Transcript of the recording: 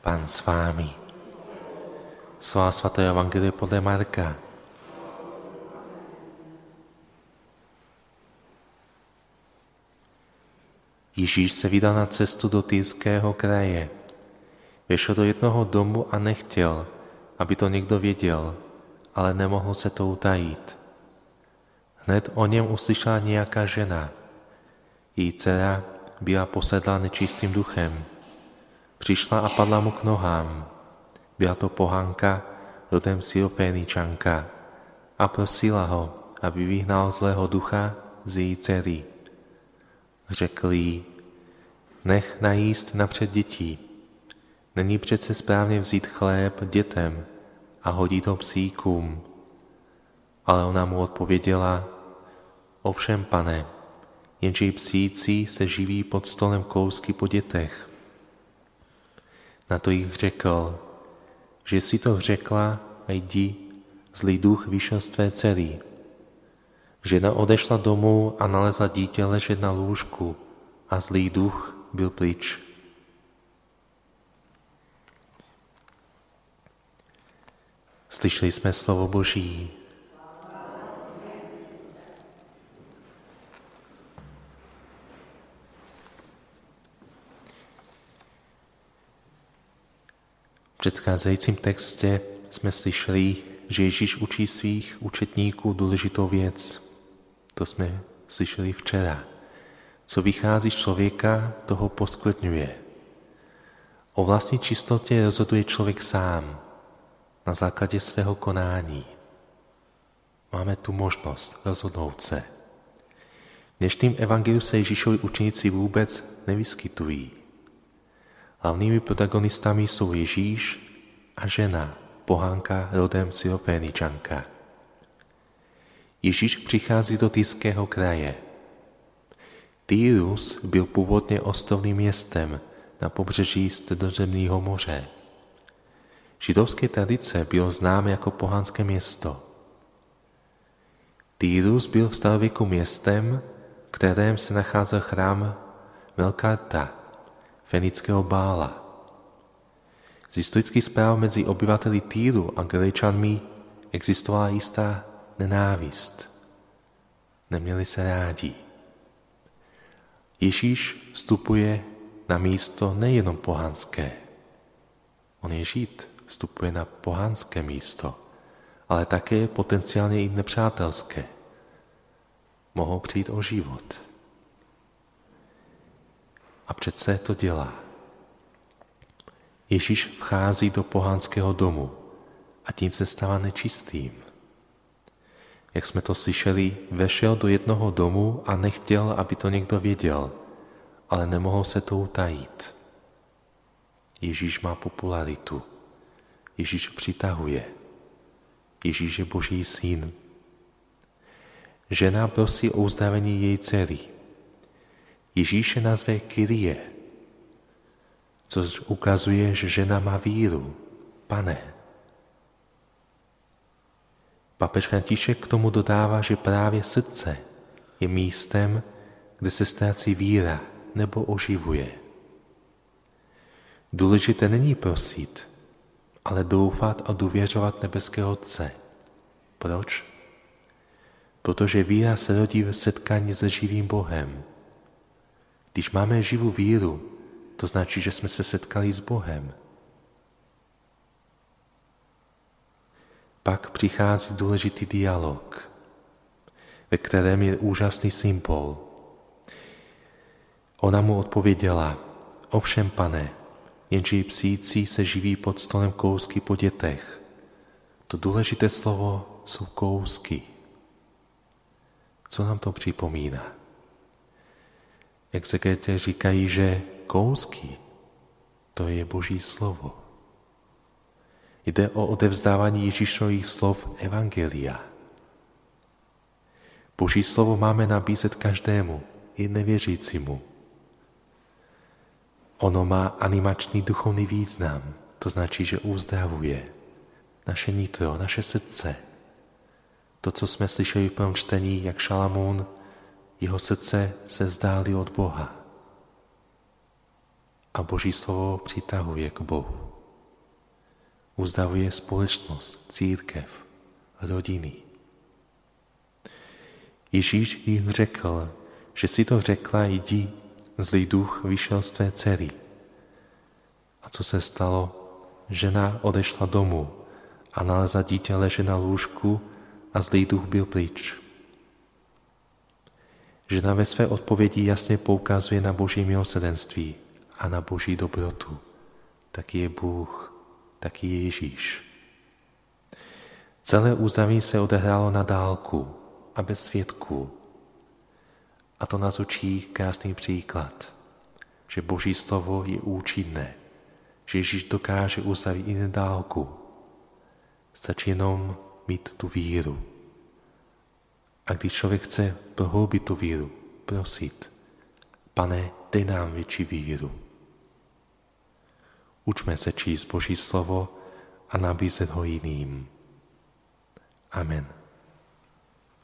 Pán s vámi. Slova svatého Evangelie podle Marka. Ježíš se vydal na cestu do Týrského kraje. Vešel do jednoho domu a nechtěl, aby to někdo věděl, ale nemohl se to utajit. Hned o něm uslyšela nějaká žena. Její dcera byla posedla nečistým duchem. Přišla a padla mu k nohám. Byla to pohanka rodem Syropéničanka a prosila ho, aby vyhnal zlého ducha z její dcery. Řekl jí, nech najíst napřed dětí. Není přece správně vzít chléb dětem a hodit ho psíkům. Ale ona mu odpověděla, ovšem pane, jenže psíci se živí pod stolem kousky po dětech. Na to jich řekl, že si to řekla a jdi, zlý duch vyšel z tvé dcery. Žena odešla domů a nalezla dítě ležet na lůžku a zlý duch byl pryč. Slyšeli jsme slovo Boží. Předcházejícím textě jsme slyšeli, že Ježíš učí svých učetníků důležitou věc. To jsme slyšeli včera. Co vychází z člověka, toho poskvrňuje. O vlastní čistotě rozhoduje člověk sám, na základě svého konání. Máme tu možnost rozhodnout se. V dnešním evangeliu se Ježíšovi učeníci vůbec nevyskytují. Hlavními protagonistami jsou Ježíš a žena, pohánka rodem Syropéničanka. Ježíš přichází do Týského kraje. Týrus byl původně ostrovním městem na pobřeží Středozemního moře. Židovské tradice bylo známé jako pohánské město. Týrus byl v starověku městem, kterém se nacházel chrám Velkarta, fenického bála. Z historických zpráv mezi obyvateli Týru a Galečanmi existovala jistá nenávist. Neměli se rádi. Ježíš vstupuje na místo nejenom pohanské. On je žít, vstupuje na pohanské místo, ale také potenciálně i nepřátelské. Mohou přijít o život. A přece to dělá. Ježíš vchází do pohánského domu a tím se stává nečistým. Jak jsme to slyšeli, vešel do jednoho domu a nechtěl, aby to někdo věděl, ale nemohl se to utajit. Ježíš má popularitu. Ježíš přitahuje. Ježíš je Boží syn. Žena prosí o uzdravení její dcery. Ježíše nazve Kyrie, což ukazuje, že žena má víru. Pane. Papež František k tomu dodává, že právě srdce je místem, kde se ztrácí víra nebo oživuje. Důležité není prosit, ale doufat a důvěřovat nebeského Otce. Proč? Protože víra se rodí ve setkání se živým Bohem. Když máme živou víru, to značí, že jsme se setkali s Bohem. Pak přichází důležitý dialog, ve kterém je úžasný symbol. Ona mu odpověděla, ovšem pane, jenže psíci se živí pod stolem kousky po dětech. To důležité slovo jsou kousky. Co nám to připomíná? Exegeté říkají, že kousky to je Boží slovo. Jde o odevzdávání Ježíšových slov Evangelia. Boží slovo máme nabízet každému, i nevěřícímu. Ono má animačný duchovný význam, to značí, že uzdravuje naše nitro, naše srdce. To, co jsme slyšeli v prvním čtení, jak Šalamún jeho srdce se vzdáli od Boha. A Boží slovo přitahuje k Bohu. uzdavuje společnost, církev, rodiny. Ježíš jich řekl, že si to řekla jdi, zlý duch vyšel z tvé dcery. A co se stalo? Žena odešla domů a nalezla dítě leže na lůžku a zlý duch byl pryč. Žena ve své odpovědi jasně poukazuje na boží milosedenství a na boží dobrotu. Taky je Bůh, taky je Ježíš. Celé úzdaví se odehrálo na dálku a bez svědků. A to nás učí krásný příklad, že Boží slovo je účinné, že Ježíš dokáže uzdravit i na dálku. Stačí jenom mít tu víru. A když člověk chce prohloubit tu víru, prosit, pane, dej nám větší víru. Učme se číst Boží slovo a nabízet ho jiným. Amen.